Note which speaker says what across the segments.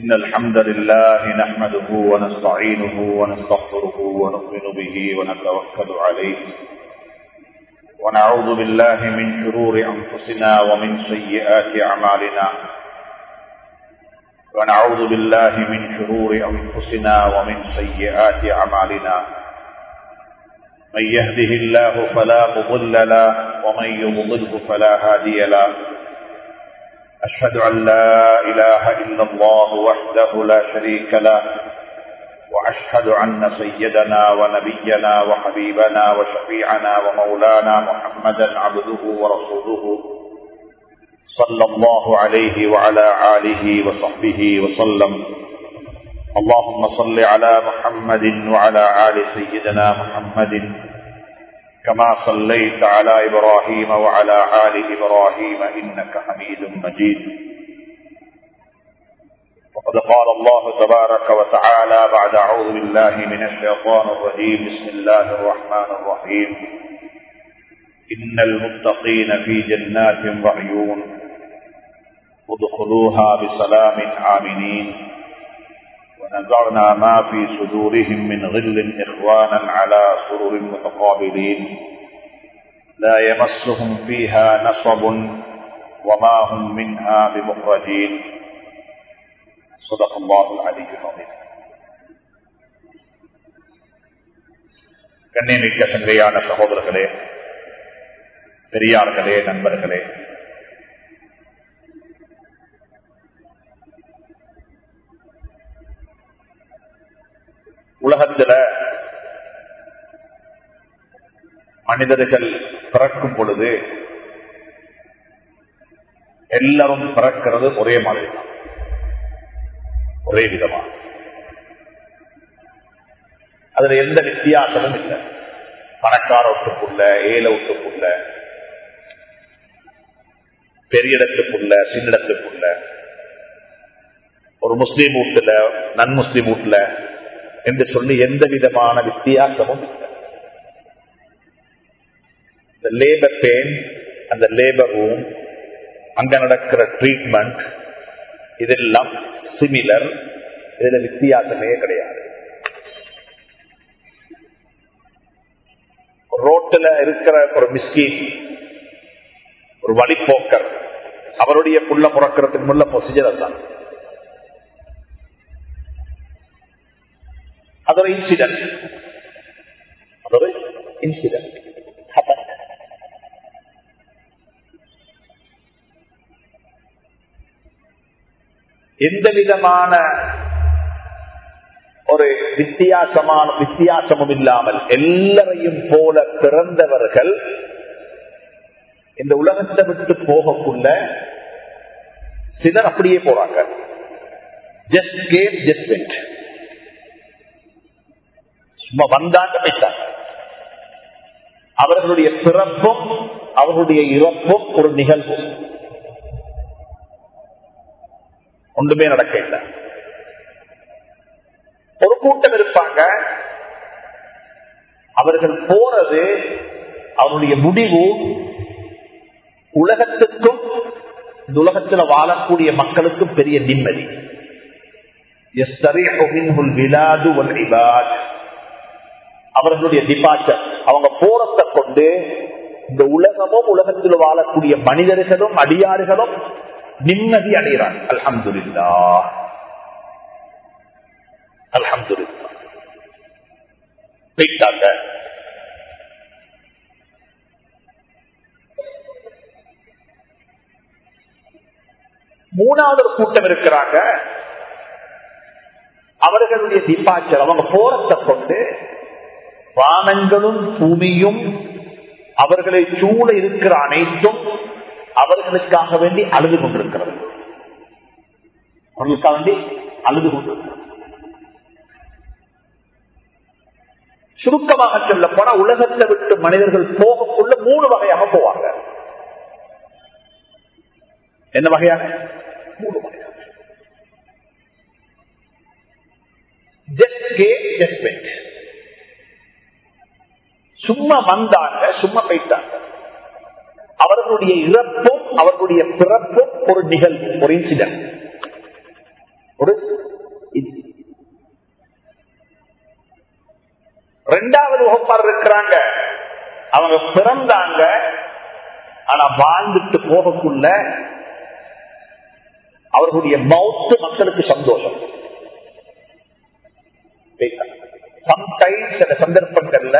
Speaker 1: إن الحمد لله نحمده ونستعينه ونستغفره ونؤمن به ونتوكل عليه. ونعوذ بالله من شرور أنفسنا ومن سيئات أعمالنا. ونعوذ بالله من شرور أنفسنا ومن سيئات أعمالنا. من يهده الله فلا مضل له ومن يضلله فلا هادي له. أشهد أن لا إله إلا الله وحده لا شريك له وأشهد أن سيدنا ونبينا وحبيبنا وشفيعنا ومولانا محمدا عبده ورسوله صلى الله عليه وعلى آله وصحبه وسلم. اللهم صل على محمد وعلى آل سيدنا محمد كما صليت على إبراهيم وعلى آل إبراهيم إنك حميد مجيد. وقد قال الله تبارك وتعالى بعد أعوذ بالله من الشيطان الرجيم. بسم الله الرحمن الرحيم. إن المتقين في جنات وعيون. ادخلوها بسلام آمنين. ونزعنا ما في صدورهم من غل إخوانا على سرر متقابلين لا يمسهم فيها نصب وما هم منها بمخرجين صدق الله العلي العظيم கண்ணியமிக்க சங்கையான சகோதரர்களே பெரியார்களே நண்பர்களே உலகத்துல மனிதர்கள் பிறக்கும் பொழுது எல்லாரும் பிறக்கிறது ஒரே மாதிரி ஒரே விதமா அதுல எந்த வித்தியாசமும் இல்லை. பணக்கார ஒட்டுக்குள்ள ஏல ஒட்டுக்குள்ள பெரிய இடத்துக்குள்ள சின்னிடத்துக்குள்ள ஒரு முஸ்லீம் வீட்டுல நன் முஸ்லீம் வீட்டுல என்று சொல்லி எந்த விதமான வித்தியாசமும் இந்த லேபர் பெயின் அந்த லேபர் ரூம் அங்க நடக்கிற ட்ரீட்மெண்ட் இதெல்லாம் சிமிலர் இதுல வித்தியாசமே கிடையாது. ரோட்டில் இருக்கிற ஒரு மிஸ்கின் ஒரு வழிப்போக்கர் அவருடைய புள்ள புறக்கிறதுக்கு முள்ள ப்ரொசீஜர் தான் அது ஒரு இன்சிடென்ட் அது ஒரு எந்த விதமான ஒரு வித்தியாசமான வித்தியாசமும் இல்லாமல் எல்லாரையும் போல பிறந்தவர்கள் இந்த உலகத்தை விட்டு போகக்குள்ள சிலர் அப்படியே போறாங்க. ஜஸ்ட் கேம் ஜஸ்ட் வென்ட் சும்மா வந்தாங்க போயிட்டாங்க அவர்களுடைய பிறப்பும் அவர்களுடைய இறப்பும் ஒரு நிகழ்வு. ஒன்றுமே நடக்க இல்லை. ஒரு கூட்டம் இருப்பாங்க. அவர்கள் போறது அவருடைய முடிவு உலகத்துக்கும் இந்த உலகத்தில் வாழக்கூடிய மக்களுக்கும் பெரிய நிம்மதி. அவர்களுடைய டிபார்ச்சர் அவங்க போறத்தை கொண்டு இந்த உலகமும் உலகத்தில் வாழக்கூடிய மனிதர்களும் அடியாறுகளும் நிம்மதி அடைகிறார். அல்ஹம்துல்லா அல்ஹம்துல்லா போயிட்டாங்க. மூணாவது கூட்டம் இருக்கிறாங்க. அவர்களுடைய டிபார்ச்சர் அவங்க போறத்தை கொண்டு வானங்களும் பூமியும் அவர்களை சூழ இருக்கிற அனைத்தும் அவர்களுக்காக வேண்டி அழுது கொண்டிருக்கிறது. அவர்களுக்காக வேண்டி அழுது கொண்டிருக்கிறது. சுருக்கமாக சொல்ல போனா உலகத்தை விட்டு மனிதர்கள் போகக்குள்ள மூணு வகையாக போவாங்க. என்ன வகையான? மூணு வகையாக ஜஸ்ட் கே ஜஸ்ட் வெயிட் சும்மா வந்தாங்க சும்மா போயிட்டாங்க. அவர்களுடைய இறப்பும் அவர்களுடைய பிறப்பும் ஒரு நிகழ்வு ஒரு இன்சிடென்ட் ஒரு ரெண்டாவது வகுப்பார் இருக்கிறாங்க. அவங்க பிறந்தாங்க ஆனா வாழ்ந்துட்டு போகக்குள்ள அவர்களுடைய மௌத்து மக்களுக்கு சந்தோஷம். சம்டைம்ஸ் சில சந்தர்ப்பங்கள்ல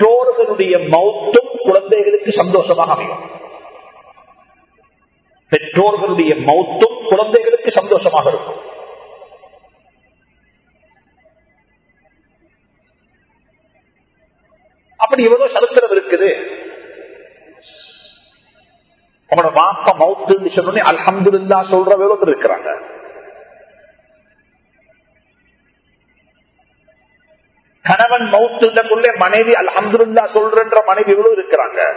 Speaker 1: பெற்றோர்களுடைய மௌத்தும் குழந்தைகளுக்கு சந்தோஷமாக அமையும். பெற்றோர்களுடைய மௌத்தும் குழந்தைகளுக்கு சந்தோஷமாக இருக்கும். அப்படி இவ்வளவு சரித்திரம் இருக்குது? உங்களோட வாப்ப மௌத்து சொன்னே அலமதுல்லா சொல்ற எவ்வளவு இருக்கிறாங்க. கணவன் மவுத்துள்ளே மனைவி அல்ஹம்துல்லா சொல்ற மனைவிகளும் இருக்கிறாங்க.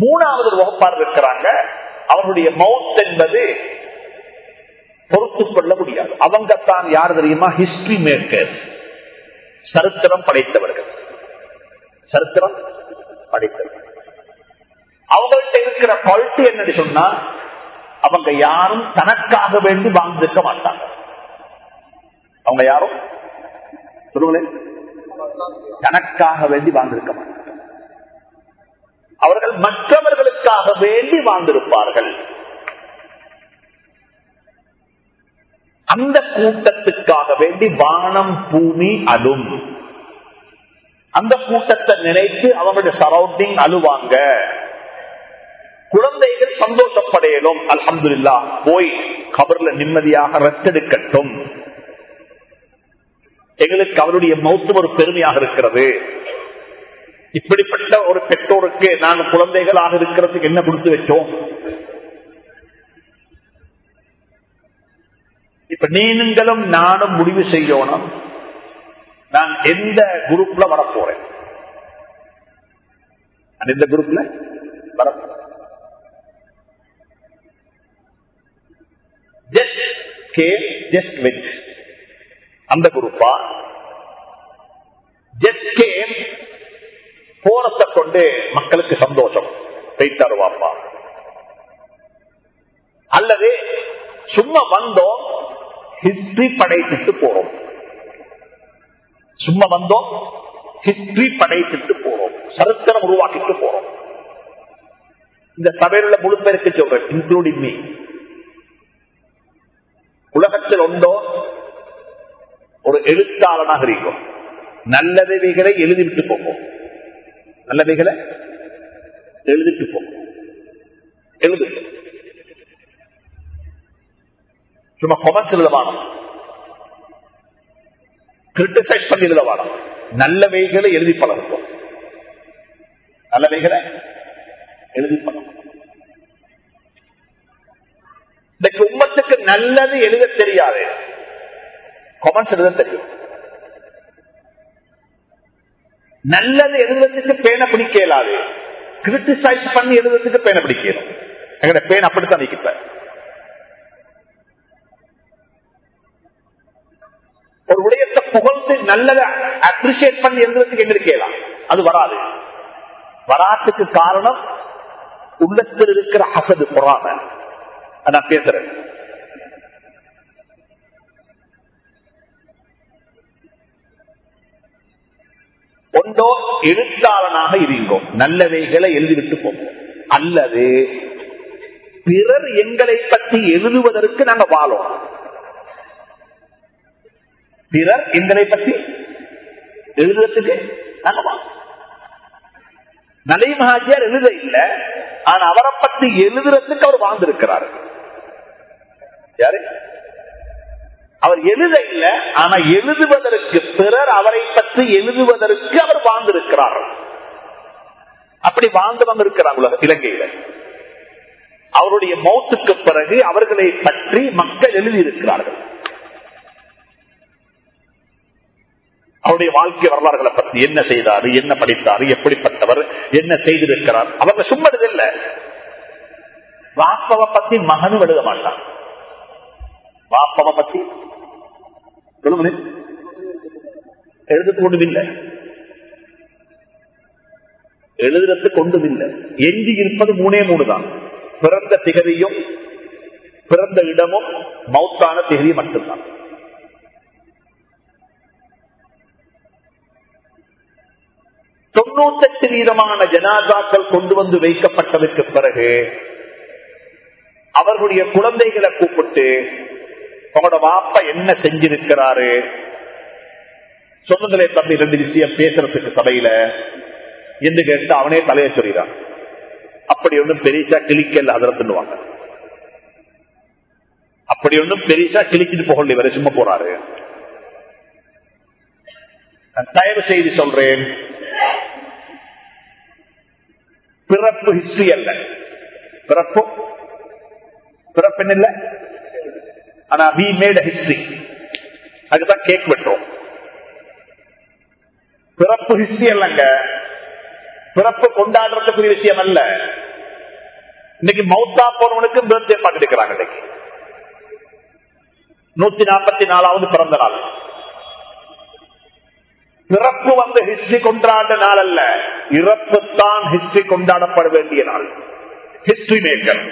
Speaker 1: மூணாவது வகுப்பார் இருக்கிறாங்க. அவருடைய மவுத் என்பது பொறுத்துக் கொள்ள முடியாது. அவங்க தான் யார் தெரியுமா? ஹிஸ்டரி மேக்கர்ஸ் சரித்திரம் படைத்தவர்கள். சரித்திரம் படைத்தவர்கள். அவங்கள்ட்ட இருக்கிற குவாலிட்டி என்னன்னு சொன்னா அவங்க யாரும் தனக்காக வேண்டி வாழ்ந்திருக்க மாட்டாங்க. அவங்க யாரும்? சொல்லுங்களேன். தனக்காக வேண்டி வாழ்ந்திருக்க மாட்டாங்க. அவர்கள் மற்றவர்களுக்காக வேண்டி வாழ்ந்திருப்பார்கள். அந்த கூட்டத்துக்காக வேண்டி வானம் பூமி அலும். அந்த கூட்டத்தை நினைத்து அவங்களுடைய சரௌண்டிங் அழுவாங்க. குழந்தைகள் சந்தோஷப்படையலும் அல்ஹம்துல்லா போய் கபர்ல நிம்மதியாக ரெஸ்ட் எடுக்கட்டும். எங்களுக்கு அவருடைய மௌத்து ஒரு பெருமையாக இருக்கிறது. இப்படிப்பட்ட ஒரு பெற்றோருக்கு நாங்கள் குழந்தைகளாக இருக்கிறதுக்கு என்ன கொடுத்து வச்சோம்? இப்ப நீங்களும் நானும் முடிவு செய்யணும். நான் எந்த குரூப்ல வரப்போறேன்? எந்த குரூப்ல வரப்போறேன்? கே ஜஸ்ட் வித் அந்த குரூப்பா ஜஸ்ட் போனத்தை கொண்டு மக்களுக்கு சந்தோஷம் தைத்தருவாப்பா அல்லது சும்மா வந்தோம் ஹிஸ்டரி படைத்துட்டு போறோம் சும்மா வந்தோம் ஹிஸ்டரி படைத்துட்டு போறோம் சரித்திரம் உருவாக்கிட்டு போறோம் இந்த சபையில முழு பேருக்கு சொல்றேன் இன்க்ளூடிங் மீ உலகத்தில் உண்டோ? ஒரு எழுத்தாளனாக இருக்கும் நல்லவைகளை எழுதிவிட்டு போகும் நல்லவைகளை எழுதிட்டு போகும் எழுது. சும்மா கொமர்ஸ் எழுத கிரிட்டிசைஸ் பண்ணி எழுத நல்லவைகளை எழுதி பழகும் நல்லவைகளை எழுதி பழகும் இந்த உம்மத்துக்கு நல்லது எழுத தெரியாது. கொமெண்ட்ஸ் எழுத தெரியும். நல்லது எழுதுறதுக்கு பேனை பிடிக்க இயலாது. கிரிட்டிசைஸ் பண்ணி எழுதுறதுக்கு பேனை பிடிக்கணும் எங்கட பேன் அப்படித்தான் வைக்கப்ப ஒரு உடையத்தை புகழ்ந்து நல்லதை அப்ரிசியேட் பண்ணி எழுதுறதுக்கு எங்க இருக்கலாம் அது வராது. வராத்துக்கு காரணம் உள்ளத்தில் இருக்கிற அசது பொறாம நான் பேசுறேன் ஒன்றோ எழுத்தாளனாக இருங்கோம் நல்லவைகளை எழுதிவிட்டு போவோம் அல்லது பிறர் எங்களை பற்றி எழுதுவதற்கு நாங்க வாழோம். பிறர் எங்களை பற்றி எழுதுறதுக்கு நாங்க வாழும். நலை மகாஜியார் எழுத இல்லை ஆனா அவரை பத்தி எழுதுறதுக்கு அவர் வாழ்ந்திருக்கிறார். யாரு? அவர் எழுத இல்ல ஆனா எழுதுவதற்கு பிறர் அவரை பற்றி எழுதுவதற்கு அவர் வாழ்ந்திருக்கிறார். அப்படி வாழ்ந்தவங்க இருக்கிறார் இலங்கையில. அவருடைய மௌத்துக்கு பிறகு அவர்களை பற்றி மக்கள் எழுதியிருக்கிறார்கள். அவருடைய வாழ்க்கை வரலாறுகளை பற்றி என்ன செய்தாரு என்ன படித்தாரு எப்படிப்பட்டவர் என்ன செய்திருக்கிறார் அவங்க சும்மா இல்லை வாப்பவ பத்தி மகனும் எழுத மாட்டான். வாப்பவ பத்தி சொல்லுங்களேன் எழுதுறது ஒண்ணும் இல்லை எழுதுறதுக்கு ஒன்றும் இல்லை எஞ்சி இருப்பது மூணே மூணு தான் பிறந்த திகதியும் பிறந்த இடமும் மௌத்தான திகதி மட்டும்தான். தொண்ணூத்தெட்டு வீதமான ஜனாதாக்கள் கொண்டு வந்து வைக்கப்பட்டதற்கு பிறகு அவர்களுடைய குழந்தைகளை கூப்பிட்டு உங்களோட வாப்பா என்ன செஞ்சிருக்கிறாரு? சொன்னங்களே தம்பி ரெண்டு விஷயம் பேசுறதுக்கு சபையில. என்று கேட்டு அவனே தலையை சொல்லிடான் அப்படி ஒன்றும் பெரிசா கிளிக்கல அதிரத்துவாங்க அப்படி ஒன்றும் பெரிசா கிழிச்சிட்டு போகல இவரை சும்மா போறாரு. தயவு செய்து சொல்றேன். பிறப்பு ஹிஸ்டரி அல்ல. பிறப்பு? பிறப்பு இல்ல ஆனா வி மேட் ஹிஸ்டரி அதுதான் கேக் வெட்டோம் பிறப்பு ஹிஸ்டரி அல்லங்க. பிறப்பு கொண்டாடுறதுக்குரிய விஷயம் அல்ல. இன்னைக்கு மௌத்தா போனவனுக்கு பர்த்டே பார்ட்டி இருக்கிறாங்க இன்னைக்கு. நூத்தி நாற்பத்தி நாலாவது பிறந்த நாள். பிறப்பு வந்து ஹிஸ்டரி கொண்டாட நாள் அல்ல. இறப்பு தான் ஹிஸ்டரி கொண்டாடப்பட வேண்டிய நாள். ஹிஸ்டரி மேக்கர்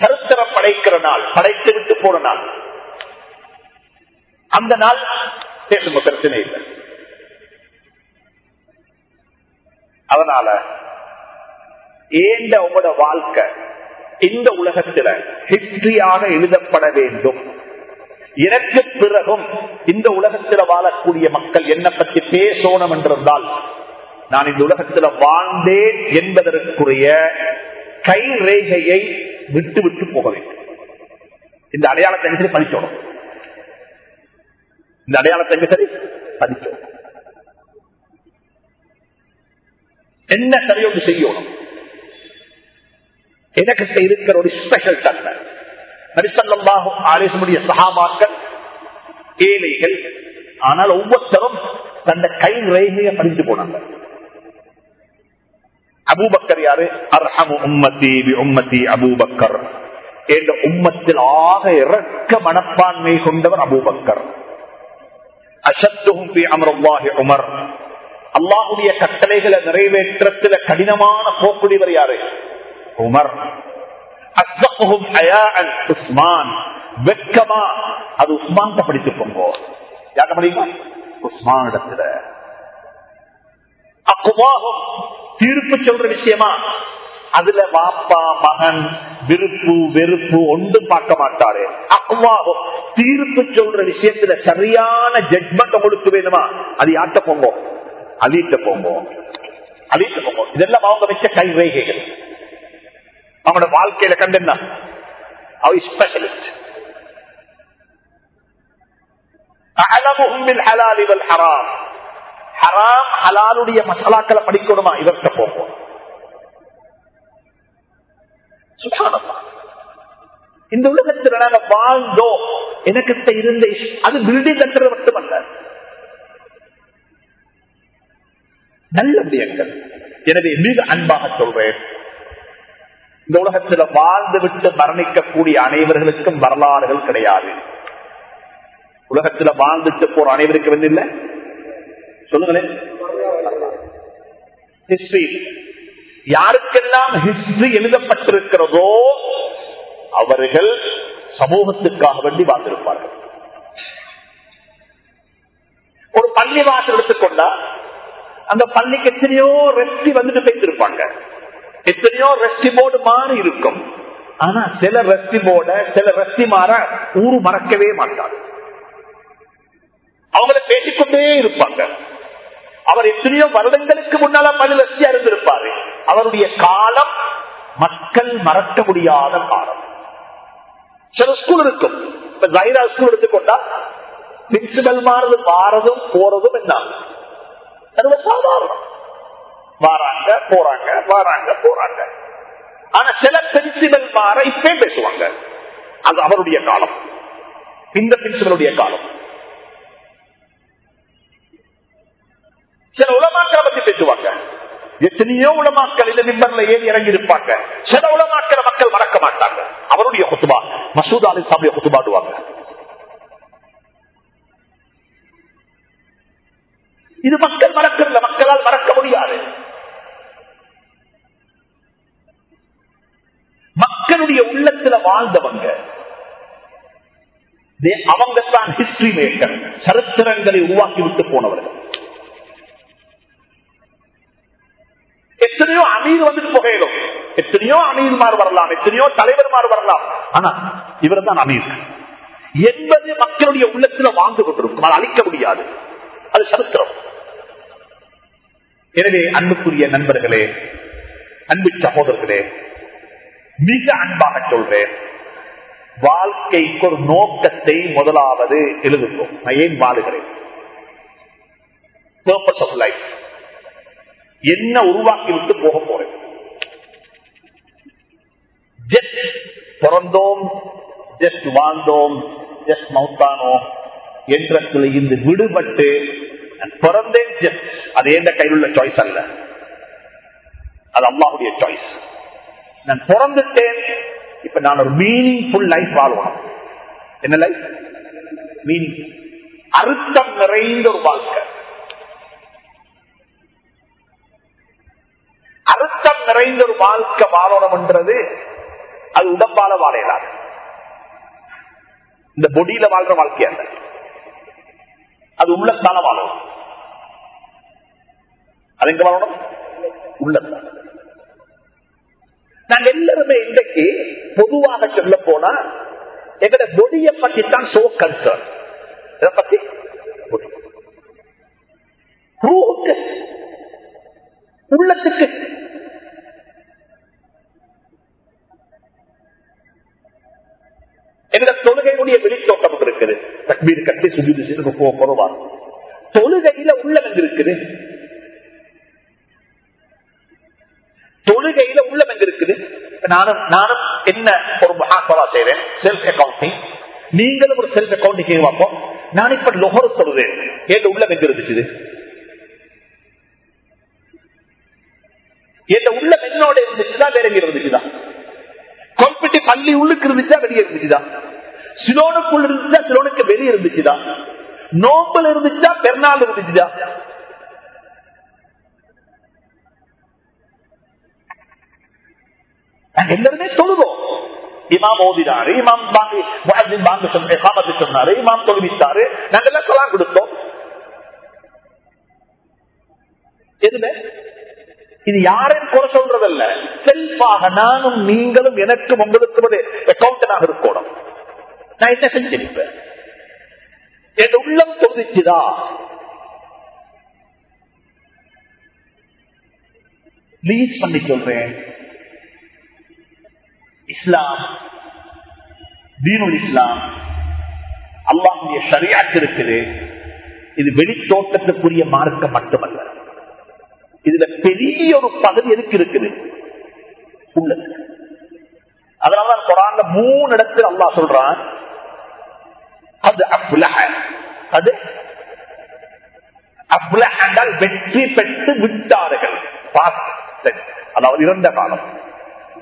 Speaker 1: சரித்திரம் படைக்கிற நாள் படைத்து விட்டு போன நாள். அந்த நாள் பேசும் பிரச்சனை இல்லை. அதனால ஏண்ட உங்களோட வாழ்க்கை இந்த உலகத்துல ஹிஸ்டரியாக எழுதப்பட வேண்டும். எனக்கு பிறகும் இந்த உலகத்தில் வாழக்கூடிய மக்கள் என்ன பற்றி பேசணும் என்றிருந்தால் நான் இந்த உலகத்தில் வாழ்ந்தேன் என்பதற்குரிய கை ரேகையை விட்டு விட்டு போக வேண்டும். இந்த அடையாளத்தை சரி பதிச்சோடும் இந்த அடையாளத்தை சரி பதிச்சோடும் என்ன சரியோடு செய்யணும்? எனக்கிட்ட இருக்கிற ஒரு ஸ்பெஷல் தன்மை நரிசல்லாஹும் ஆலேசனுடைய சகாபாக்கள் ஏழைகள் ஆனால் ஒவ்வொருத்தரும் தந்த கை ரேகையை படித்து போனாங்க. அபூபக்கர் யாரு அர்ஹமு உம்மத்தி உம்மத்தி அபூபக்கர் என்ற உம்மத்தில் ஆக இறக்க மனப்பான்மை கொண்டவர் அபூபக்கர் அசத்துகும் அமருல்லாஹி உமர் அல்லாஹுடைய கட்டளைகளை நிறைவேற்றத்துல கடினமான போக்குடிவர் யாரு உமர் அஸ்வகுஹும் ஹயாஅன் உஸ்மான் வெட்கமா அது உஸ்மான் படித்து போங்கோ யாக்க முடியுமா உஸ்மான் இடத்துல அக்குவாகும் தீர்ப்பு சொல்ற விஷயமா? அதுல வாப்பா மகன் விருப்பு வெறுப்பு ஒன்றும் பார்க்க மாட்டாரு. அக்குவாகும் தீர்ப்பு சொல்ற விஷயத்துல சரியான ஜட்மெண்ட் உங்களுக்கு வேணுமா? அது யாட்ட போங்கோ? அழிட்ட போங்கோ. அழிட்ட போங்கோ. இதெல்லாம் அவங்க வச்ச கை ரேகைகள். அவனோட வாழ்க்கையில கண்டென்ன அவ ஸ்பெஷலிஸ்ட் ஹராம். ஹலாலுடைய மசாலாக்களை படிக்கணுமா? இவர்கிட்ட போகும். இந்த உலகத்தில் நாங்க வாழ்ந்தோம். எனக்கிட்ட இருந்த அது பில்டிங் கட்டுறது மட்டுமல்ல. நல்ல விடயங்கள். எனவே மிக அன்பாக சொல்றேன். இந்த உலகத்தில் வாழ்ந்து விட்டு மரணிக்கக்கூடிய அனைவர்களுக்கும் வரலாறுகள் கிடையாது. உலகத்தில் வாழ்ந்துட்டு போற அனைவருக்கும் வந்து இல்லை? சொல்லுங்களேன். ஹிஸ்டரி யாருக்கெல்லாம் ஹிஸ்டரி எழுதப்பட்டிருக்கிறதோ அவர்கள் சமூகத்துக்காக வேண்டி வாழ்ந்திருப்பார்கள். ஒரு பள்ளி வாசல் எடுத்துக்கொண்டா அந்த பள்ளிக்கு எத்தனையோ ரெஸ்டி வந்துட்டு பேசிருப்பாங்க எத்தனையோ ரெஸ்டி போர்டு மாறி இருக்கும். ஆனா சில ரெஸ்டி போர்ட சில ரெஸ்டி மாற ஊரு மறக்கவே மாட்டாங்க. அவங்கள பேசிக்கொண்டே இருப்பாங்க. அவர் எத்தனையோ வருடங்களுக்கு முன்னால பள்ளி ரெஸ்டியா இருந்திருப்பாரு. அவருடைய காலம் மக்கள் மறக்க முடியாத காலம். சில ஸ்கூல் இருக்கும். இப்ப ஜைரா ஸ்கூல் எடுத்துக்கொண்டா பிரின்சிபல் மாறது மாறதும் போறதும் என்ன? சர்வசாதாரணம் வாராங்க போறாங்க வாராங்க போறாங்க. ஆனா சில பிரின்சிபல் மாற இப்பே பேசுவாங்க. அது அவருடைய காலம். இந்த பிரின்சிபலுடைய காலம். சில உலமாக்களை பத்தி பேசுவாங்க. எத்தனையோ உலமாக்கள் இந்த நிம்பர்ல ஏறி இறங்கி இருப்பாங்க சில உலமாக்களை மக்கள் மறக்க மாட்டாங்க. அவருடைய குத்துபா மசூத் அலி சாமிய குத்துபாடுவாங்க. இது மக்கள் மறக்கல மக்களால் மறக்க முடியாது. மக்களுடைய உள்ளத்துல வாழ்ந்தவங்க அவங்க தான் ஹிஸ்டரி மேக்கர் சரித்திரங்களை உருவாக்கி விட்டு போனவர்கள். எத்தனையோ அமீர் வந்துட்டு புகையிலும் எத்தனையோ அமீர்மார் வரலாம் எத்தனையோ தலைவர்மார் வரலாம். ஆனா இவர் தான் அமீர் என்பது மக்களுடைய உள்ளத்துல வாழ்ந்து கொண்டிருக்கும். அதை அழிக்க முடியாது. அது சரித்திரம். எனவே அன்புக்குரிய நண்பர்களே அன்பு சகோதரர்களே மிக அன்பாக சொல்றேன். வாழ்க்கைக்கு ஒரு நோக்கத்தை முதலாவது எழுதுகிறோம் நான் ஏன் வாழுகிறேன்? பர்பஸ் ஆஃப் லைஃப் என்ன உருவாக்கி விட்டு போக போறேன். ஜஸ்ட் பிறந்தோம் ஜஸ்ட் வாழ்ந்தோம் ஜஸ்ட் மவுத்தானோம் என்ற இருந்து விடுபட்டு பிறந்தேன் ஜஸ்ட் அது எந்த கையில் உள்ள சாய்ஸ் அல்ல? அது அம்மாவுடைய சாய்ஸ் நான் பிறந்துட்டேன் இப்ப நான் ஒரு மீனிங்ஃபுல் லைஃப் வாழணும் என்ன லைஃப் மீனிங் அர்த்தம் நிறைந்த ஒரு வாழ்க்கை. அர்த்தம் நிறைந்த ஒரு வாழ்க்கை வாழணும் என்றது அது உடம்பால வாழையலாது இந்த பொடியில வாழ்ற வாழ்க்கை அல்ல. அது உள்ளத்தால வாழணும். அது எங்க வாழணும்? உள்ளத்தால. நாங்க எல்லாருமே இன்றைக்கு பொதுவாக சொல்ல போனா எங்கட பொடியை பத்தி தான் சோ கன்சர்ன் இதை பத்தி உள்ளத்துக்கு தக்பீர் கட்டி சுஜிது செய்து போவா தொழுகையில உள்ளம் இருக்குது தொழுகையில உள்ள எங்க இருக்குது நானும் நானும் என்ன ஒரு மகாசவா செய்வேன் செல்ஃப் அக்கௌண்டிங் நீங்களும் ஒரு செல்ஃப் அக்கௌண்டிங் பார்ப்போம். நான் இப்ப லொஹர் சொல்லுவேன் என் உள்ள எங்க இருந்துச்சு என் உள்ள என்னோட இருந்துச்சுதான் வேற எங்க இருந்துச்சுதான் கொம்பிட்டு பள்ளி உள்ளுக்கு இருந்துச்சுதான் வெளியே இருந்துச்சுதான் சிலோனுக்குள் இருந்துச்சா சிலோனுக்கு வெளியே இருந்துச்சுதா நோம்பல் இருந்துச்சா பெருநாள் இருந்துச்சுதா எல்லாருமே தொழுவோம் இமாம் ஓதினாரு இமாம் பாங்கி முஹத்தின் பாங்கு சொன்னாரு இமாம் தொழுவித்தாரு. நாங்க எல்லாம் சொல்லாம் கொடுத்தோம். எதுல? இது யாரையும் குறை சொல்றதல்ல. செல்ஃபாக நானும் நீங்களும் எனக்கும் உங்களுக்கு அக்கௌண்டனாக இருக்கணும். நான் என்ன செஞ்சிருப்பேன்? என் உள்ளம் தொகுதிச்சுதா ப்ளீஸ் பண்ணி சொல்றேன் இஸ்லாம் தீனுல் இஸ்லாம் அல்லாஹுடைய சரியாக்கு இருக்குது. இது வெளித்தோட்டத்துக்குரிய மார்க்கம் மட்டுமல்ல. இதுல பெரிய ஒரு பகுதி எதுக்கு இருக்குது? உள்ளது. அதனாலதான் குரான்ல மூணு இடத்துல அல்லாஹ் சொல்றான் அது அப்லஹ அது அப்லஹ வெற்றி பெற்று விட்டார்கள். அதாவது இறந்த காலம்.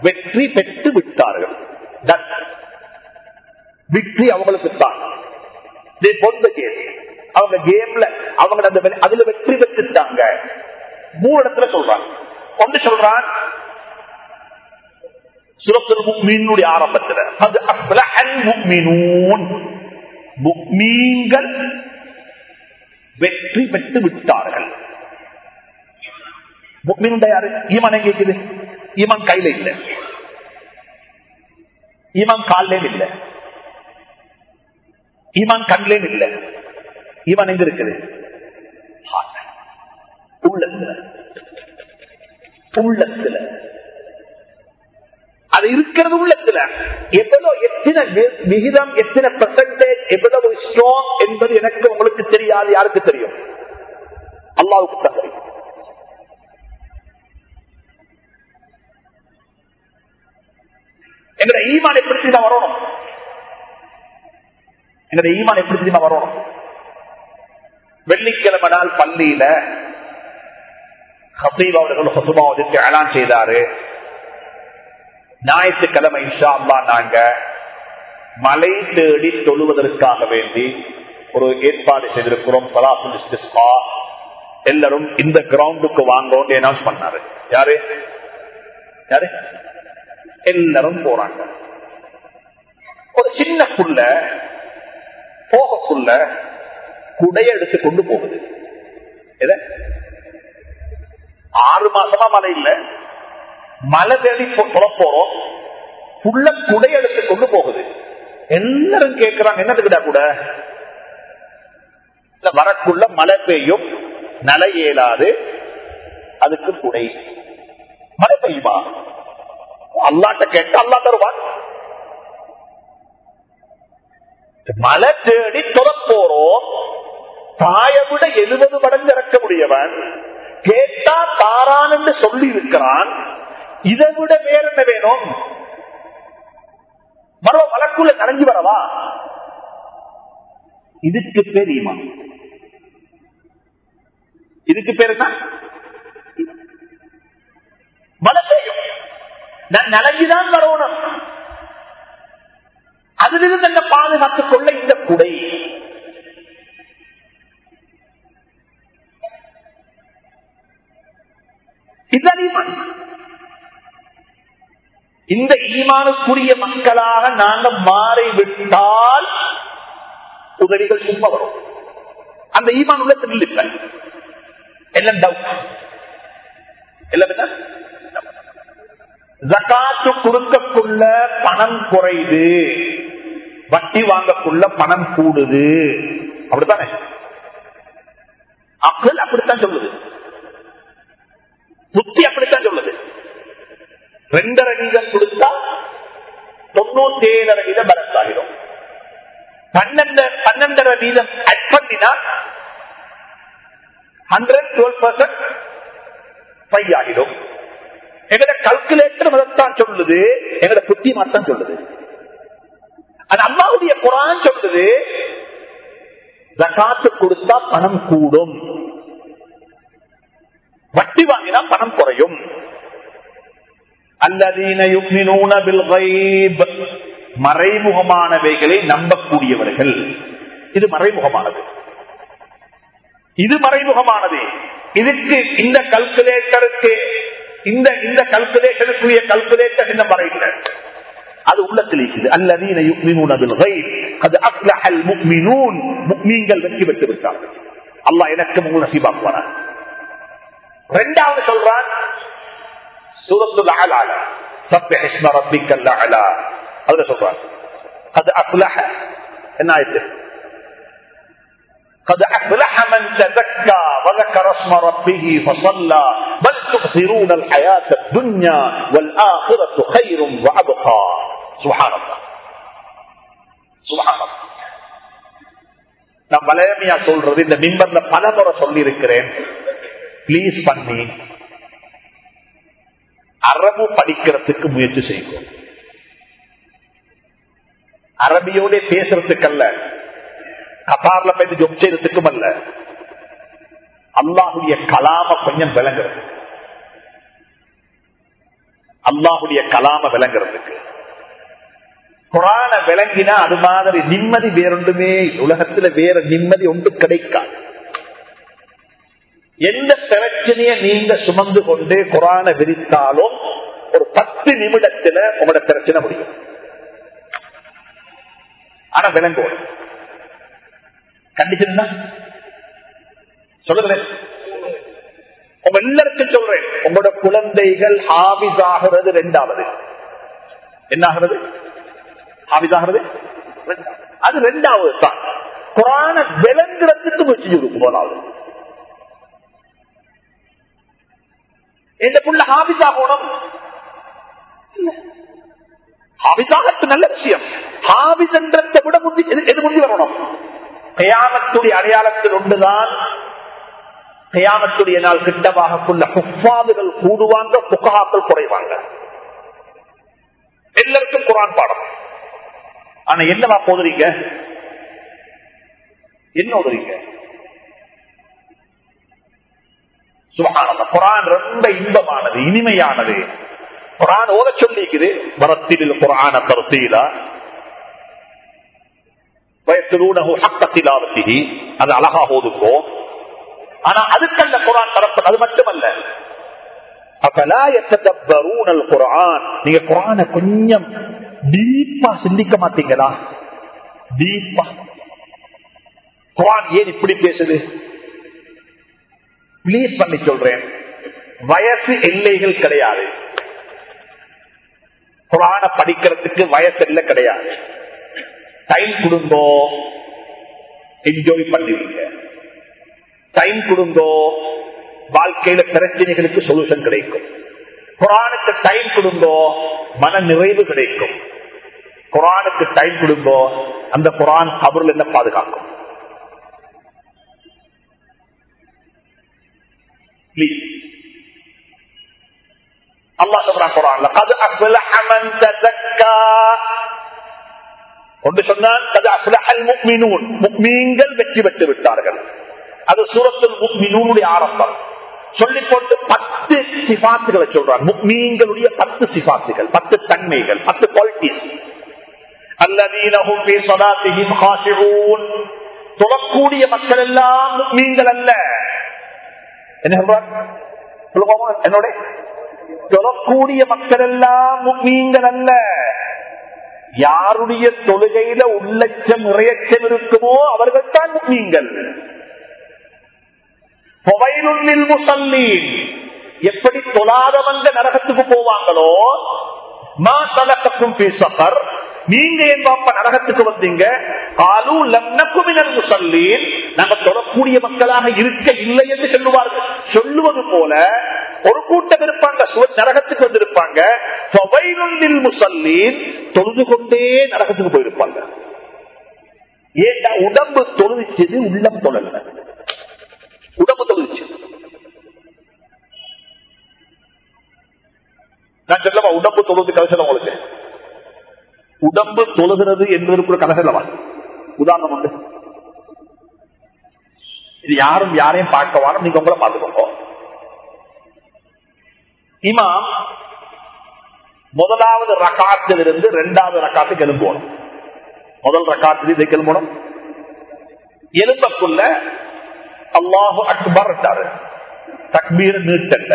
Speaker 1: வெற்றி பெற்று விட்டார்கள். வெற்றி அவங்களுக்கு தான். அவங்க கேம்ல அவங்க அதுல வெற்றி பெற்றுட்டாங்க. மூணு இடத்துல சொல்றாங்க ஒன்று சொல்றான். சுரத்தில் மீனுடைய ஆரம்பத்தில். அது அப்லஹல் முக்மினூன் முக்மீன்கள் வெற்றி பெற்று விட்டார்கள். முக்மீன் யாரு? ஈமான் எங்க இருக்குது? ஈமான் கையில இல்ல. ஈமான் காலிலேயும் இல்லை. ஈமான் கண்லேயும் இல்லை. ஈமான் எங்க இருக்குது? உள்ளத்துல. உள்ளத்துல. அது இருக்கிறது உள்ளத்துல. எவ்வளவு எத்தனை விகிதம் எத்தனை பெர்சன்டேஜ் எவ்வளவு ஸ்ட்ராங் என்பது எனக்கு உங்களுக்கு தெரியாது யாருக்கு தெரியும்? அல்லாவுக்கு தான் தெரியும். எங்கட ஈமான் எப்படி தெரியுமா வரணும்? எங்களை ஈமான் எப்படி தெரியுமா வரணும்? வெள்ளிக்கிழமை நாள் பள்ளியில ஹசீப் அவர்கள் ஹசுமாவதற்கு அலான் செய்தாரு. ஞாயிற்றுக்கிழமை இன்ஷா அல்லா நாங்க மலை தேடி தொழுவதற்காக வேண்டி ஒரு ஏற்பாடு செய்திருக்கிறோம். எல்லாரும் இந்த கிரவுண்டுக்கு வாங்கன்னு அனௌன்ஸ் பண்ணாரு. யாரு? யாரு? எல்லாரும் போறாங்க. ஒரு சின்ன புள்ள போகக்குள்ள குடைய எடுத்து கொண்டு போகுது. ஆறு மாசமா மழை இல்லை. மலை தேடி போறோம். புள்ள குடை எடுத்து கொண்டு போகுது. எல்லாரும் கேட்கிறாங்க என்னதுக்குடா கூட வரக்குள்ள மழை பெய்யும் நலை இயலாது அதுக்கு குடை. மழை பெய்யுமா? அல்லாட்ட கேட்டு அல்லா தருவான். மழை தேடி துறப்போறோம் தாயை விட எழுபது மடங்கு இறக்க முடியவன். கேட்டா தாரான் என்று சொல்லி இருக்கிறான். இதை விட வேற என்ன வேணும்? மரோ வழக்குள்ள நனைஞ்சு வரவா? இதுக்கு பேர் ஈமான். இதுக்கு பேர் என்ன? மழை பெய்யும் நான் நனைஞ்சுதான் வரணும் அதிலிருந்து என்ன பாதுகாத்துக் கொள்ள இந்த குடை. இதுதான் ஈமான். இந்த ஈமானுக்குரிய மக்களாக நாங்கள் மாறிவிட்டால் உதவிகள் சும்மா வரும். அந்த ஈமான் உள்ள இல்லை. எல்லாம் டவுட் எல்லாம் ஜக்காத்து கொடுக்கக்குள்ள பணம் குறையுது. வட்டி வாங்கக்குள்ள பணம் கூடுது. அப்படித்தானே? அக்கல் அப்படித்தான் சொல்லுது. புத்தி அப்படித்தான் சொல்லுது. ரெண்டரை வீதம் கொடுத்தா தொண்ணூத்தி ஏழரை வீதம் பலத்தாகிறோம் பன்னெண்டு பன்னெண்டரை வீதம் அட் பண்ணினா ஹண்ட்ரட் டுவெல் பர்சன்ட் ஃபைவ் ஆகிடும் எங்கட கல்குலேட்டர் மதத்தான் சொல்லுது எங்கட புத்தி மதம் சொல்லுது. அது அம்மாவுடைய குரான் சொல்லுது ஜகாத்து கொடுத்தா பணம் கூடும். வட்டி வாங்கினா பணம் குறையும். அல்லதீன யுக்மினூன பில் கைப் மறைமுகமானவைகளை நம்பக்கூடியவர்கள். இது மறைமுகமானது. இது மறைமுகமானது. இதுக்கு இந்த கல்குலேட்டருக்கு இந்த இந்த கல்குலேஷனுக்குரிய கல்குலேட்டர் என்ன மறையில அது உள்ளத்தில் இருக்குது. அல்லதீன யுக்மினூன பில் கைப் அது அஃப்லஹல் முக்மினூன். முக்மீன்கள் வெற்றி பெற்று விட்டார்கள். அல்லாஹ் எனக்கு உங்கள் நசீபாக்குவாரா ரெண்டாவது சொல்றான் சூரத்துல் அலால சப்ஹ இஸ்ம ரப்பிக்கல் அலா அதுல சொல்றான் அது அஃப்லஹ என்ன ஆயிட்டு قد أفلح من تزكى وذكر اسم ربه فصلى بل تؤثرون الحياة الدنيا والآخرة خير وأبقى سبحان الله سبحان الله நான் வலையமையா சொல்றது இந்த மின்பர்ல பல முறை சொல்லி இருக்கிறேன் பிளீஸ் பண்ணி அரபு படிக்கிறதுக்கு முயற்சி செய்வோம் அரபியோட பேசுறதுக்கல்ல. கபார்ல போய் ஜொப் செய்யறதுக்கும் அல்ல. அல்லாஹுடைய கலாம கொஞ்சம் விளங்குறது. அல்லாஹுடைய கலாம விளங்குறதுக்கு. குரான விளங்கினா அது மாதிரி நிம்மதி வேறொன்றுமே உலகத்துல வேற நிம்மதி ஒன்று கிடைக்காது. எந்த பிரச்சனைய நீங்க சுமந்து கொண்டு குரான விரித்தாலும் ஒரு பத்து நிமிடத்துல உங்களோட பிரச்சனை முடியும். ஆனா விளங்குவோம். கண்டிச்சிருந்தா? தான் சொல்லுங்களேன். உங்க எல்லாருக்கும் சொல்றேன். உங்களோட குழந்தைகள் ஹாபிஸ் ஆகிறது ரெண்டாவது. என்ன ஆகிறது? ஹாபிஸ் ஆகிறது? அது ரெண்டாவது தான். குரான விளங்குறதுக்கு முயற்சி கொடுக்கும் போலாவது எந்த புள்ள ஹாபிஸ் ஆகணும் ஹாபிஸாக நல்ல விஷயம் ஹாபிஸ் என்றதை விட முந்தி எது முந்தி வரணும் கயாமத்துடைய அடையாளத்தில் ஒன்றுதான் கயாமத்துடைய நாள் கிட்டவாகக்குள்ள குஃபாதுகள் கூடுவாங்க புகாக்கள் குறைவாங்க எல்லாருக்கும் குரான் பாடம் ஆனா என்னவா போதுறீங்க என்ன ஓதுறீங்க சுபகானந்த. குரான் ரொம்ப இன்பமானது இனிமையானது. குரான் ஓத சொல்லிக்குது. வரத்தில் குரான தருத்தீலா வயசுலூனகு ஹக்க அது அழகா ஓதுக்கோ ஆனா அதுக்கல்ல குரான் தரப்படும் அது மட்டுமல்ல. அப்பலா எத்தபரூனல் குரான். நீங்க குரான கொஞ்சம் டீப்பா சிந்திக்க மாட்டீங்களா? டீப்பா. குரான் ஏன் இப்படி பேசுது? பிளீஸ் பண்ணி சொல்றேன். வயசு எல்லைகள் கிடையாது. குரான படிக்கிறதுக்கு வயசு இல்லை கிடையாது. டைம் குடும்பம் என்ஜாய் பண்ணுவீங்க டைம் குடும்பம் வாழ்க்கையில பிரச்சனைகளுக்கு சொல்யூஷன் கிடைக்கும். குரானுக்கு டைம் கொடுந்தோ மன நிறைவு கிடைக்கும். குரானுக்கு டைம் கொடுங்கோ. அந்த குரான் கபரில் என்ன பாதுகாக்கும்? பிளீஸ் அல்லா சொல்றான் குரான்ல கது அஃபலஹ மன் தஸக்கா ஒன்று சொன்னான் கது அஃபலஹல் முஃமினூன் முஃமீன்கள் வெற்றி பெற்று விட்டார்கள் அது சூரத்துல் முஃமினூனுடைய ஆரம்பம் சொல்லி போட்டு பத்து சிபாத்துகளை சொல்றான் முக்மீன்களுடைய பத்து சிபாத்துகள் பத்து தன்மைகள் பத்து குவாலிட்டிஸ் அல்லதீனஹும் ஃபீ ஸலாத்திஹிம் காஷிஊன் தொழக்கூடிய மக்கள் எல்லாம் முக்மீன்கள் அல்ல என்ன சொல்லுவோமா என்னோட தொழக்கூடிய மக்கள் எல்லாம் முக்மீன்கள் அல்ல யாருடைய தொழுகையில உள்ளச்சம் இறையச்சம் இருக்குமோ அவர்கள் தான் முசல்லீன் எப்படி தொழாதவங்க நரகத்துக்கு போவாங்களோ மா சலக்கக்கும் பேசப்பர் நீங்க என் பாப்பா நரகத்துக்கு வந்தீங்க. காலு லன்னக்குமினல் முசல்லீன். நாங்க தொடக்கூடிய மக்களாக இருக்க இல்லை என்று சொல்லுவார்கள். சொல்லுவது போல ஒரு கூட்டம் இருப்பாங்க நரகத்துக்கு வந்திருப்பாங்க. முசல்லீன் தொழுது கொண்டே நரகத்துக்கு போயிருப்பாங்க. ஏண்டா உடம்பு தொழுதிச்சது உள்ளம் தொழல. உடம்பு தொழுதிச்சது நான் சொல்லவா உடம்பு தொழுது கதை சொல்ல உங்களுக்கு? உடம்பு தொழுகிறது என்பதற்கு கூட கதை சொல்லவா உதாரணம் உண்டு இது யாரும் யாரையும் பார்க்க வாரம் நீங்க உங்களை பார்த்துக்கோங்க. இமாம் முதலாவது ரகாத்தில் இருந்து இரண்டாவது ரகாத்துக்கு எழும்போணும் முதல் ரக்காத்தில் இதை எழும்பணும். எலும்பக்குள்ள அல்லாஹு அக்பர் தக்பீர் நீட்டல்ல.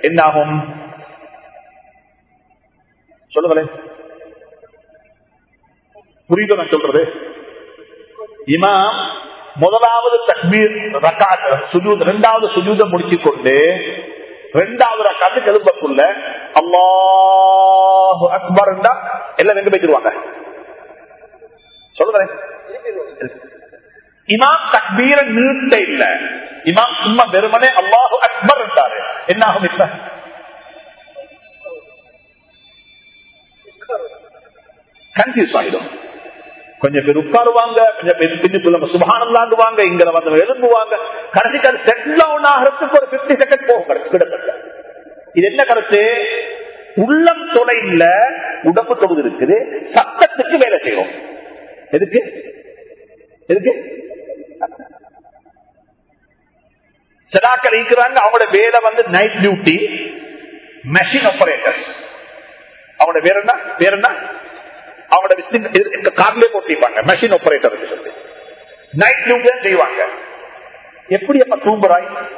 Speaker 1: என்னாகும்? சொல்லுங்களேன். புரியுது நான் சொல்றது? இமாம் முதலாவது தக்பீர் சுஜூத் இரண்டாவது சுஜூத முடிச்சு கொண்டு ரெண்டாவது ரக்காத்து கெலும்பக்குள்ள அல்லாஹு அக்பர் எல்லாம் எங்க போய்ச்சிருவாங்க சொல்றேன் இமாம் தக்பீர நீட்ட இல்ல. இமாம் சும்மா வெறுமனே அல்லாஹு அக்பர் என்றாரு. என்ன ஆகும் இப்ப? கன்ஃபியூஸ் ஆயிடும். கொஞ்சம் பேர் உட்காருவாங்க கொஞ்சம் பேர் பின்னுக்குள்ள சுபானந்தாண்டுவாங்க இங்க வந்து எழும்புவாங்க. கடைசிக்கு அது செட்டில் டவுன் ஆகிறதுக்கு ஒரு பிப்டி செகண்ட் போகும் கிட்டத்தட்ட. இது என்ன கருத்து? உள்ளம் தொலைல உடம்பு தொகுதி இருக்குது சத்தத்துக்கு வேலை செய்யறோம் எதுக்கு? எதுக்கு? சிலாக்கள் இருக்கிறாங்க அவங்களோட வேலை வந்து நைட் டியூட்டி மெஷின் ஆபரேட்டர்ஸ் அவங்களோட பேர் என்ன? பேர் என்ன? அவங்களோட கார்லயே போட்டிருப்பாங்க. மெஷின் ஆபரேட்டர் சொல்லி. நைட் டியூட்டி செய்வாங்க. எப்படி அப்ப தூங்குறாய்?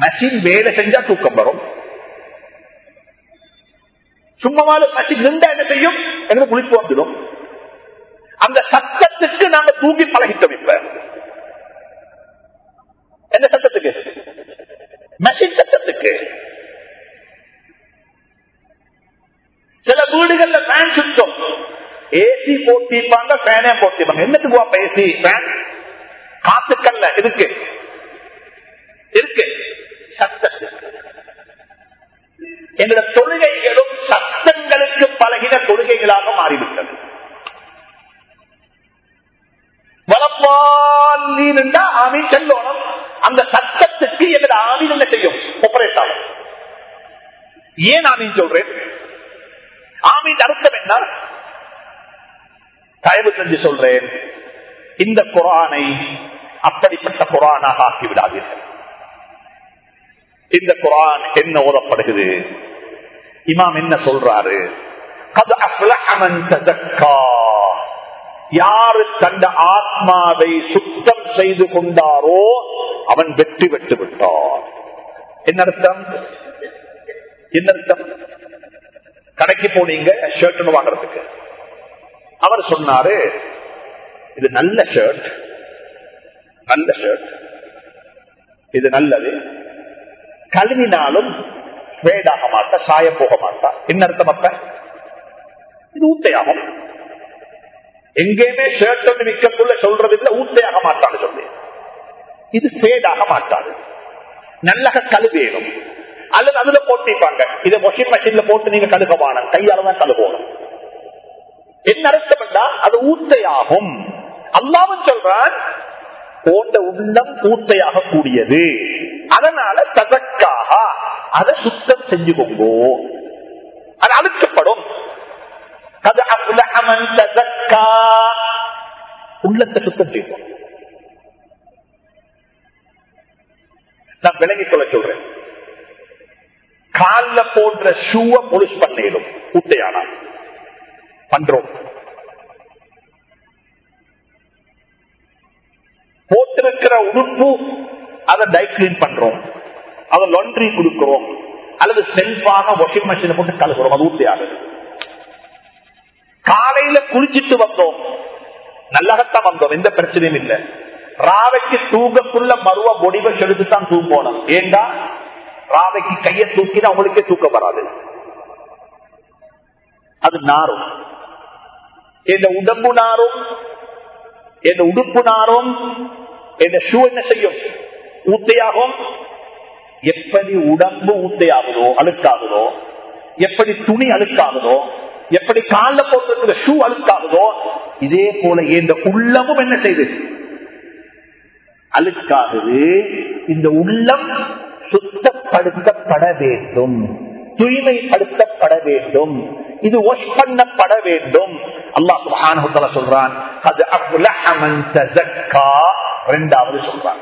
Speaker 1: மெஷின் வேலை செஞ்சா தூக்கம் வரும். சும்மாவாலும் மெஷின் நின்றா என்ன செய்யும்? எங்களுக்கு குளிப்பு வந்துடும். அந்த சத்தத்துக்கு நாங்க தூங்கி பழகிட்டோம் இப்ப. என்ன சத்தத்துக்கு? மெஷின் சத்தத்துக்கு. சில வீடுகள்ல ஃபேன் சுத்தம். ஏசி போட்டிப்பாங்க ஃபேனே போட்டிப்பாங்க. என்னத்துக்கு அப்ப ஏசி ஃபேன் காத்துக்கல்ல இருக்கு இருக்கு. சத்தத்துக்கு எங்களோட தொழுகைகளும் சத்தங்களுக்கு பழகின தொழுகைகளாக மாறிவிட்டது. வளப்பாலின் ஆமி செல்லோனம் அந்த சத்தத்துக்கு எங்களோட ஆமீன் என்ன செய்யும்? ஒப்பரேட் ஆகும். ஏன் ஆமீன் சொல்றேன்? ஆமீன் அர்த்தம் என்ன? தயவு செஞ்சு சொல்றேன். இந்த குரானை அப்படிப்பட்ட குரானாக ஆக்கி விடாதீர்கள் இந்த குரான் என்ன ஓதப்படுகிறது? இமாம் என்ன சொல்றாரு? யாரு தந்த ஆத்மாவை சுத்தம் செய்து கொண்டாரோ அவன் வெற்றி பெற்று விட்டான். என்ன அர்த்தம்? என்ன அர்த்தம்? கடைக்கு போனீங்க ஷர்ட் வாங்குறதுக்கு. அவர் சொன்னாரு இது நல்ல ஷர்ட் நல்ல ஷர்ட் இது நல்லது. கழுவினாலும் ஃபேடாக மாட்டா சாய போக மாட்டா. என்ன அர்த்தம் அப்ப? இது ஊத்தையாகும். எங்கேயுமே ஷர்ட் ஒன்று விற்கக்குள்ள சொல்றது இல்ல ஊத்தையாக மாட்டான்னு சொல்லி. இது ஃபேடாக மாட்டாது. நல்லக கழுவேணும் அல்லது அதுல போட்டிப்பாங்க. இதை வாஷிங் மிஷின்ல போட்டு நீங்க கழுக கையால தான் கழுகணும். என்ன அர்த்தம் அது ஊத்தையாகும் அல்லாவும் சொல்றான் போன்ற உள்ளம் ஊத்தையாக கூடியது அதனால தசக்காக அதை சுத்தம் செஞ்சு கொங்கோ அது அழுக்கப்படும். உள்ளத்தை சுத்தம் செய்வோம். நான் விளங்கிக் கொள்ள சொல்றேன். கால போன்ற ஷூவை பொலிஷ் பண்ணிடும் ஊத்தையானா பண்றோம். போட்டிருக்கிற உடுப்பு அதை டைக்ளீன் பண்றோம். அதை லாண்ட்ரி கொடுக்கிறோம். அல்லது செல்ஃபாக வாஷிங் மிஷின் போட்டு கழுகுறோம் அது ஊத்தியாகுது காலையில குளிச்சிட்டு வந்தோம். நல்லகத்தான் வந்தோம். எந்த பிரச்சனையும் இல்லை. ராவைக்கு தூக்கக்குள்ள மருவ முடிவை செலுத்துத்தான் தூங்கணும் ஏண்டா? ராவைக்கு கையை தூக்கினா அவங்களுக்கே தூக்கம் வராது. அது நாரும். என் உடம்பு நாரும் என் உடுப்பு நாரும் என் ஷூ என்ன செய்யும்? ஊத்தையாகும். எப்படி உடம்பு ஊத்தையாகுதோ அழுக்காகுதோ எப்படி துணி அழுக்காகுதோ எப்படி கால போட்டிருக்கிற ஷூ அழுக்காகுதோ இதே போல இந்த உள்ளமும் என்ன செய்து? அழுக்காகுது. இந்த உள்ளம் சுத்தப்படுத்தப்பட வேண்டும் தூய்மைப்படுத்தப்பட வேண்டும் இது வாஷ் பண்ணப்பட வேண்டும் அல்லாஹ் சுபஹானஹு சொல்றான் அது அஃப்லஹமன் தஸக்கா இரண்டாவது சொல்றான்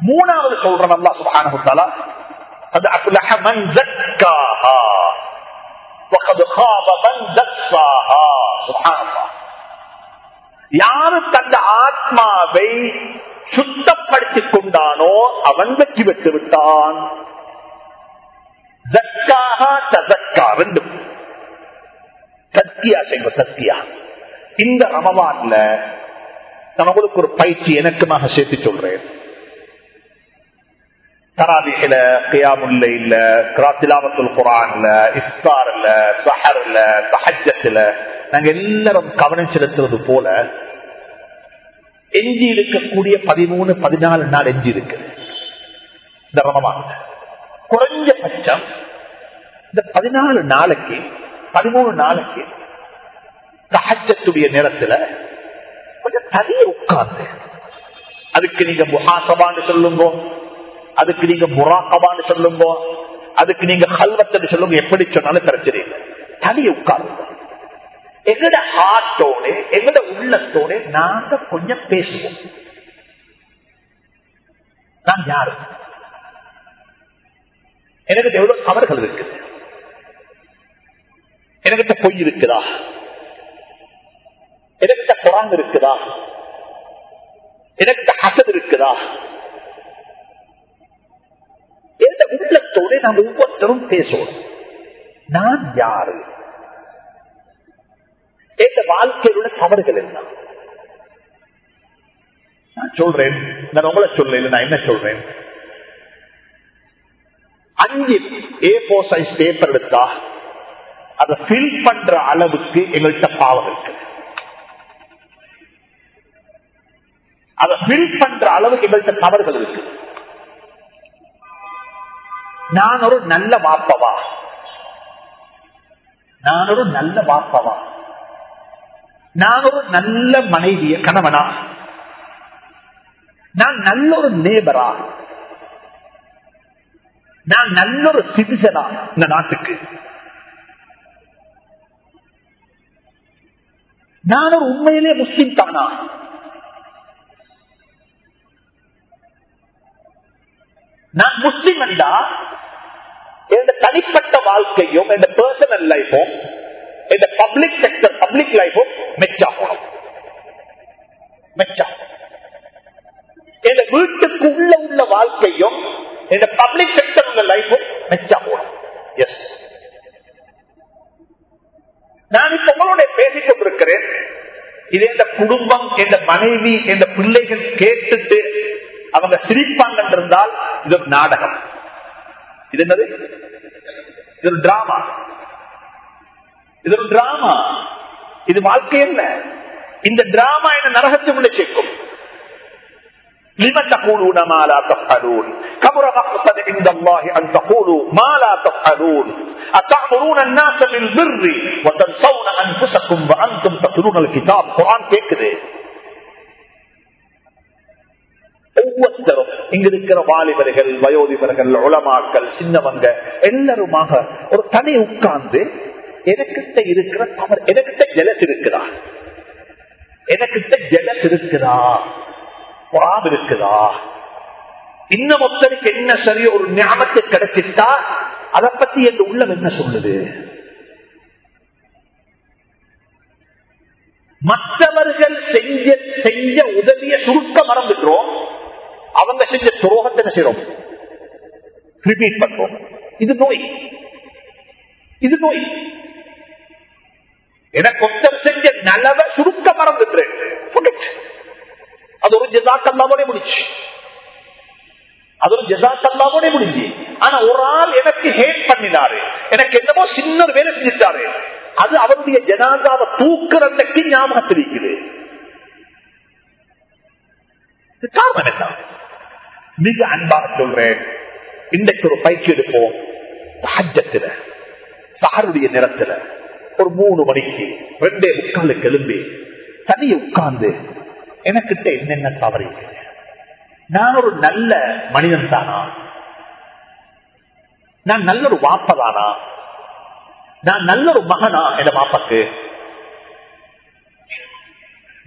Speaker 1: மூணாவது சொல்றான் அல்லாஹ் சுபஹானஹு தஆலா அது அஃப்லஹமன் ஸக்காஹா وقد خاب من دساها سبحان الله யாரு தந்த ஆத்மாவை சுத்தப்படுத்திக் கொண்டானோ அவன் வெற்றி பெற்று விட்டான். ரெண்டும் தஸ்கியா செய்வோம் தஸ்கியா. இந்த ரமவான்ல நான் ஒரு பயிற்சி எனக்குமாக சேர்த்து சொல்றேன். தராபிகள கியாமுல்ல இல்ல கிராத்திலாவத்துல் குரான்ல இஃப்தார்ல சஹர்ல தஹஜத்துல நாங்க எல்லாரும் கவனம் செலுத்துறது போல எஞ்சி இருக்கக்கூடிய பதிமூணு பதினாலு நாள் எஞ்சி இருக்குது இந்த ரமவான் குறைஞ்சபட்சம் இந்த பதினாலு நாளைக்கு பதிமூணு நாளைக்கு தகச்சத்துடைய நேரத்துல கொஞ்சம் தனிய உட்கார்ந்து அதுக்கு நீங்க முகாசபான்னு சொல்லுங்க அதுக்கு நீங்க முராக்கபான்னு சொல்லுங்க அதுக்கு நீங்க கல்வத்தன்னு சொல்லுங்க எப்படி சொன்னாலும் பிரச்சனை இல்லை. தனிய உட்காருங்க. எங்கட ஹார்ட்டோடு எங்கட உள்ளத்தோட நாங்க கொஞ்சம் பேசுவோம். நான் யாரு? எனக்கு எவ்வளவு தவறுகள் இருக்குது எனக்கிட்ட பொய் இருக்குதா எனக்கிட்ட குரான் இருக்குதா எனக்கிட்ட ஹசத் இருக்குதா எந்த உள்ளத்தோடு நாம் ஒவ்வொருத்தரும் பேசுவோம். நான் யாரு? எந்த வாழ்க்கையில் உள்ள தவறுகள் என்ன? நான் சொல்றேன். நான் உங்களை சொல்ல நான் என்ன சொல்றேன்? அஞ்சு ஏ போர் சைஸ் பேப்பர் எடுத்தா அதை ஃபில் பண்ற அளவுக்கு எங்கள்கிட்ட பாவம் இருக்கு. அதை ஃபில் பண்ற அளவுக்கு எங்கள்கிட்ட தவறுகள் இருக்கு. நான் ஒரு நல்ல வாப்பவா? நான் ஒரு நல்ல வாப்பவா? நான் ஒரு நல்ல மனைவிய கணவனா? நான் நல்ல ஒரு நேபரா நான் நல்ல ஒரு சிட்டிசனா இந்த நாட்டுக்கு? நான் ஒரு உண்மையிலே முஸ்லிம் தானா? நான் முஸ்லிம் என்றா? என் தனிப்பட்ட வாழ்க்கையும் என் பர்சனல் லைஃபும் இந்த பப்ளிக் செக்டர் பப்ளிக் லைஃபும் மெச்சாகணும் மெச்சாகணும் இந்த வீட்டுக்கு உள்ள உள்ள வாழ்க்கையும் இந்த பப்ளிக் செக்டர் உள்ள லைஃபும் மெச்சா எஸ் நான் இப்ப உங்களோட பேசிக் கொண்டிருக்கிறேன். இது இந்த குடும்பம் இந்த மனைவி இந்த பிள்ளைகள் கேட்டுட்டு அவங்க சிரிப்பாங்க இருந்தால் இது ஒரு நாடகம். இது என்னது? இது ஒரு டிராமா இது ஒரு டிராமா இது வாழ்க்கை அல்ல இந்த டிராமா என்ன நரகத்துக்குள்ளே சேர்க்கும் لم تقولون ما لا تفعلون كبر مقتا عند الله ان تقولوا ما لا تفعلون اتامرون الناس بالبر وتنسون انفسكم وانتم تتلون الكتاب قران கேக்குது ஒவ்வொருத்தரும் இங்க இருக்கிற வாலிபர்கள் வயோதிபர்கள் உளமாக்கள் சின்னவங்க எல்லாருமாக ஒரு தனி உட்கார்ந்து எனக்கிட்ட இருக்கிற தவறு எனக்கிட்ட ஜலஸ் இருக்குதா எனக்கிட்ட ஜலஸ் இருக்குதா பொறாம இருக்குதா இன்னும் ஒருத்தருக்கு என்ன சரி ஒரு ஞாபகத்தை கிடைச்சிட்டா அதை பத்தி எங்க உள்ளம் என்ன சொல்லுது? மற்றவர்கள் செய்ய செய்ய உதவிய சுருக்க மறந்துடுறோம் அவங்க செஞ்ச துரோகத்தை என்ன செய்யறோம் ரிப்பீட் பண்றோம். இது நோய். இது நோய். எனக்கு ஒருத்தர் செஞ்ச நலவை சுருக்க மறந்துட்டேன் அது ஒரு ஜெசாக்கல்லாவோட முடிச்சு அது ஒரு ஜெசாக்கல்லாவோட முடிஞ்சு ஆனா ஒரு ஆள் எனக்கு ஹேட் பண்ணினாரு எனக்கு என்னமோ சின்ன வேலை செஞ்சுட்டாரு அது அவருடைய ஜனாதாவை தூக்குறதுக்கு ஞாபகத்தில் இருக்குது காரணம் என்ன மிக அன்பாக சொல்றேன் இன்றைக்கு ஒரு பயிற்சி எடுப்போம் ஹஜ்ஜத்துல சாருடைய நிறத்துல ஒரு மூணு மணிக்கு ரெண்டே முக்காலுக்கு எழும்பி தனியை உட்கார்ந்து எனக்கிட்ட என்னென்ன தவறு நான் ஒரு நல்ல மனிதன் தானா நான் நல்ல ஒரு வாப்பதானா? நான் நல்ல ஒரு மகனா என் வாப்பாக்கு?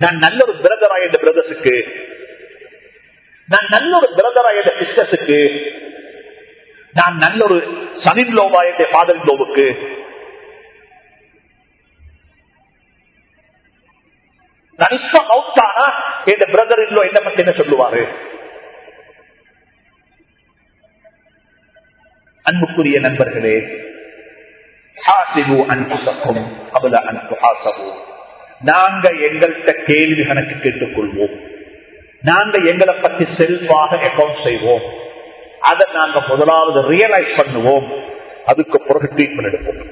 Speaker 1: நான் நல்ல ஒரு பிரதரா என்ற பிரதர்ஸுக்கு நான் நல்ல ஒரு பிரதரா என்ற சிஸ்டர்ஸுக்கு நான் நல்ல ஒரு சனின் லோவா என்ற ஃபாதர் லோவுக்கு தனிப்ப மவுத்தானா என் பிரதர் இல்லோ என்ன பத்தி என்ன சொல்லுவாரு? அன்புக்குரிய நண்பர்களே நாங்க எங்கள்கிட்ட கேள்வி கணக்கு கேட்டுக் கொள்வோம் நாங்க எங்களை பத்தி செல்வாக அக்கௌண்ட் செய்வோம். அதை நாங்க முதலாவது ரியலைஸ் பண்ணுவோம். அதுக்கு பிறகு ட்ரீட்மெண்ட் எடுப்போம்.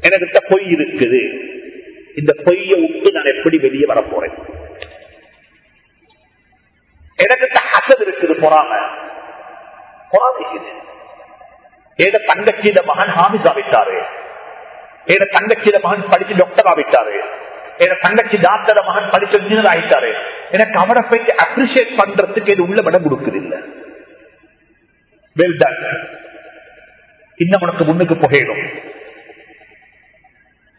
Speaker 1: என்கிட்ட பொய் இருக்குது. இந்த பொய்ய விட்டு நான் எப்படி வெளியே வர போறேன் எனக்கிட்ட அசல் இருக்குது பொறாம. பொறாமைக்குது ஏத தங்கச்சியிட மகன் ஹாமிஸ் ஆவிட்டாரு ஏத தங்கச்சியிட மகன் படிச்சு டாக்டர் ஆவிட்டாரு என தங்கச்சி டாக்டர் மகன் படிச்சு இன்ஜினியர் ஆயிட்டாரு. எனக்கு அவரை பற்றி அப்ரிசியேட் பண்றதுக்கு இது உள்ள விடம் கொடுக்குது இல்ல வெல் டன் இன்னும் உனக்கு முன்னுக்கு புகையிடும்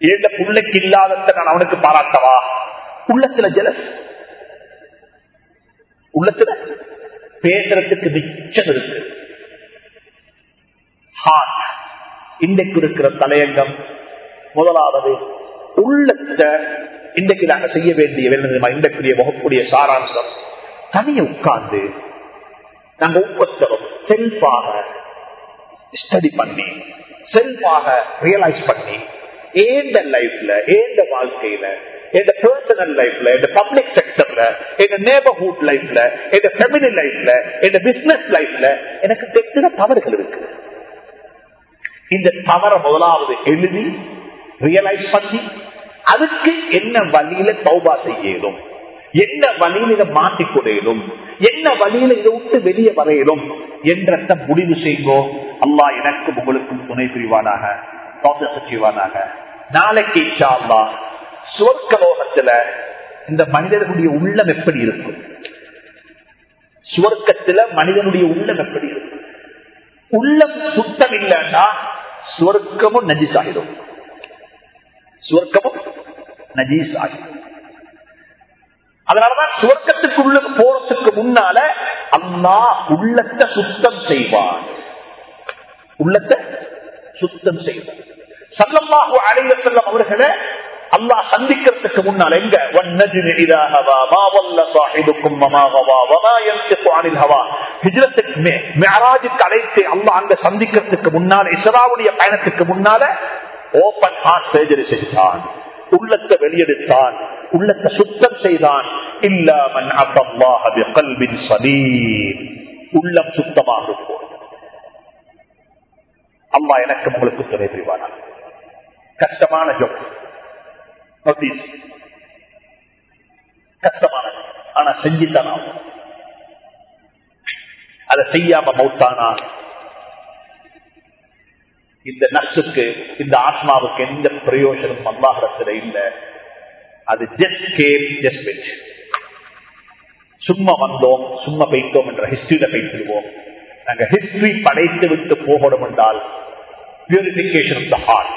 Speaker 1: ஏந்த புள்ளைக்கு இல்லாதத நான் அவனுக்கு பாராட்டவா? உள்ளத்துல ஜலஸ் உள்ளத்துல பேசுறதுக்கு மிச்சம் இருக்கு. ஹார்ட் இன்றைக்கு இருக்கிற தலையங்கம் முதலாவது உள்ளத்தை இன்றைக்கு நாங்க செய்ய வேண்டிய இன்றைக்குரிய முகக்கூடிய சாராம்சம். தனிய உட்கார்ந்து நாங்க ஒவ்வொருத்தரும் செல்ஃபாக ஸ்டடி பண்ணி செல்ஃபாக ரியலைஸ் பண்ணி ஏந்த லைஃப்ல ஏந்த வாழ்க்கையில எந்த பர்சனல் லைஃப்ல என் பப்ளிக் செக்டர்ல எந்த நேபர்ஹுட் லைஃப்ல எந்த ஃபேமிலி லைஃப்ல என் பிசினஸ் லைஃப்ல எனக்கு தெத்தின தவறுகள் இருக்கு இந்த தவற முதலாவது எழுதி ரியலைஸ் பண்ணி அதுக்கு என்ன வழியில தௌபா செய்யலும்? என்ன வழியில இதை மாட்டிக்கொடையிலும் என்ன வழியில இதை விட்டு வெளியே வரையிலும்? என்ற முடிவு செய்வோ அல்லா எனக்கும் உங்களுக்கும் துணை புரிவானாக. செய்வானாக நாளைக்கு இன்ஷா சுவர்க்கலோகத்துல இந்த மனிதர்களுடைய உள்ளம் எப்படி இருக்கும்? சுவர்க்கத்துல மனிதனுடைய உள்ளம் எப்படி இருக்கும்? உள்ளம் சுத்தம் இல்லைன்னா சுவர்க்கமும் நஜீஸ் ஆகிடும் சுவர்க்கமும் நஜீஸ் ஆகிடும் அதனாலதான் சுவர்க்கத்துக்குள்ள போறதுக்கு முன்னால அம்மா உள்ளத்தை சுத்தம் செய்வான். உள்ளத்தை சுத்தம் செய்வான் சல்லம்மாஹு அலைவ செல்லம் அவர்களை அல்லாஹ் சந்திக்கிறதுக்கு முன்னால் எங்க? அழைத்து அல்லாஹ் அங்க சந்திக்கிறதுக்கு முன்னால இஸ்ராவுடைய பயணத்துக்கு முன்னால ஓபன் ஹார்ட் சர்ஜரி செய்தான். உள்ளத்தை வெளியெடுத்தான். உள்ளத்தை சுத்தம் செய்தான். இல்லாமன் உள்ளம் சுத்தமாக இருக்கும். அம்மா எனக்கு உங்களுக்கு துணை புரிவானா? கஷ்டமான ஜோக் நோட்டீஸ் கஷ்டமான. ஆனா செஞ்சுத்தானா அதை செய்யாம மௌத்தானா? இந்த நஷ்டுக்கு இந்த ஆத்மாவுக்கு எந்த பிரயோஜனம் அல்லாஹிடத்துல இல்ல. அது ஜஸ்ட் கேம் ஜஸ்ட் சும்மா வந்தோம் சும்மா பெய்தோம் என்ற ஹிஸ்டரியில பெய்திருவோம் நாங்க ஹிஸ்டரி படைத்து விட்டு போகணும் என்றால் பியூரிபிகேஷன் ஆஃப் த ஹார்ட்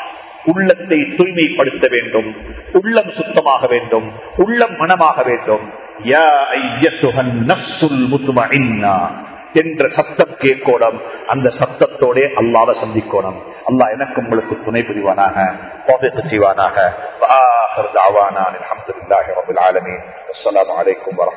Speaker 1: உள்ளத்தை தூய்மைப்படுத்த வேண்டும் உள்ளம் சுத்தமாக வேண்டும் உள்ளம் மனமாக வேண்டும். யா என்ற சத்தம் கேட்கோடம் அந்த சத்தத்தோட அல்லாத சந்திக்கோணும் அல்லாஹ் எனக்கு உங்களுக்கு துணை புரிவானாக செய்வானாக. வஆஹிர் அஸ்லாம் வலைக்கம் ரப்பில்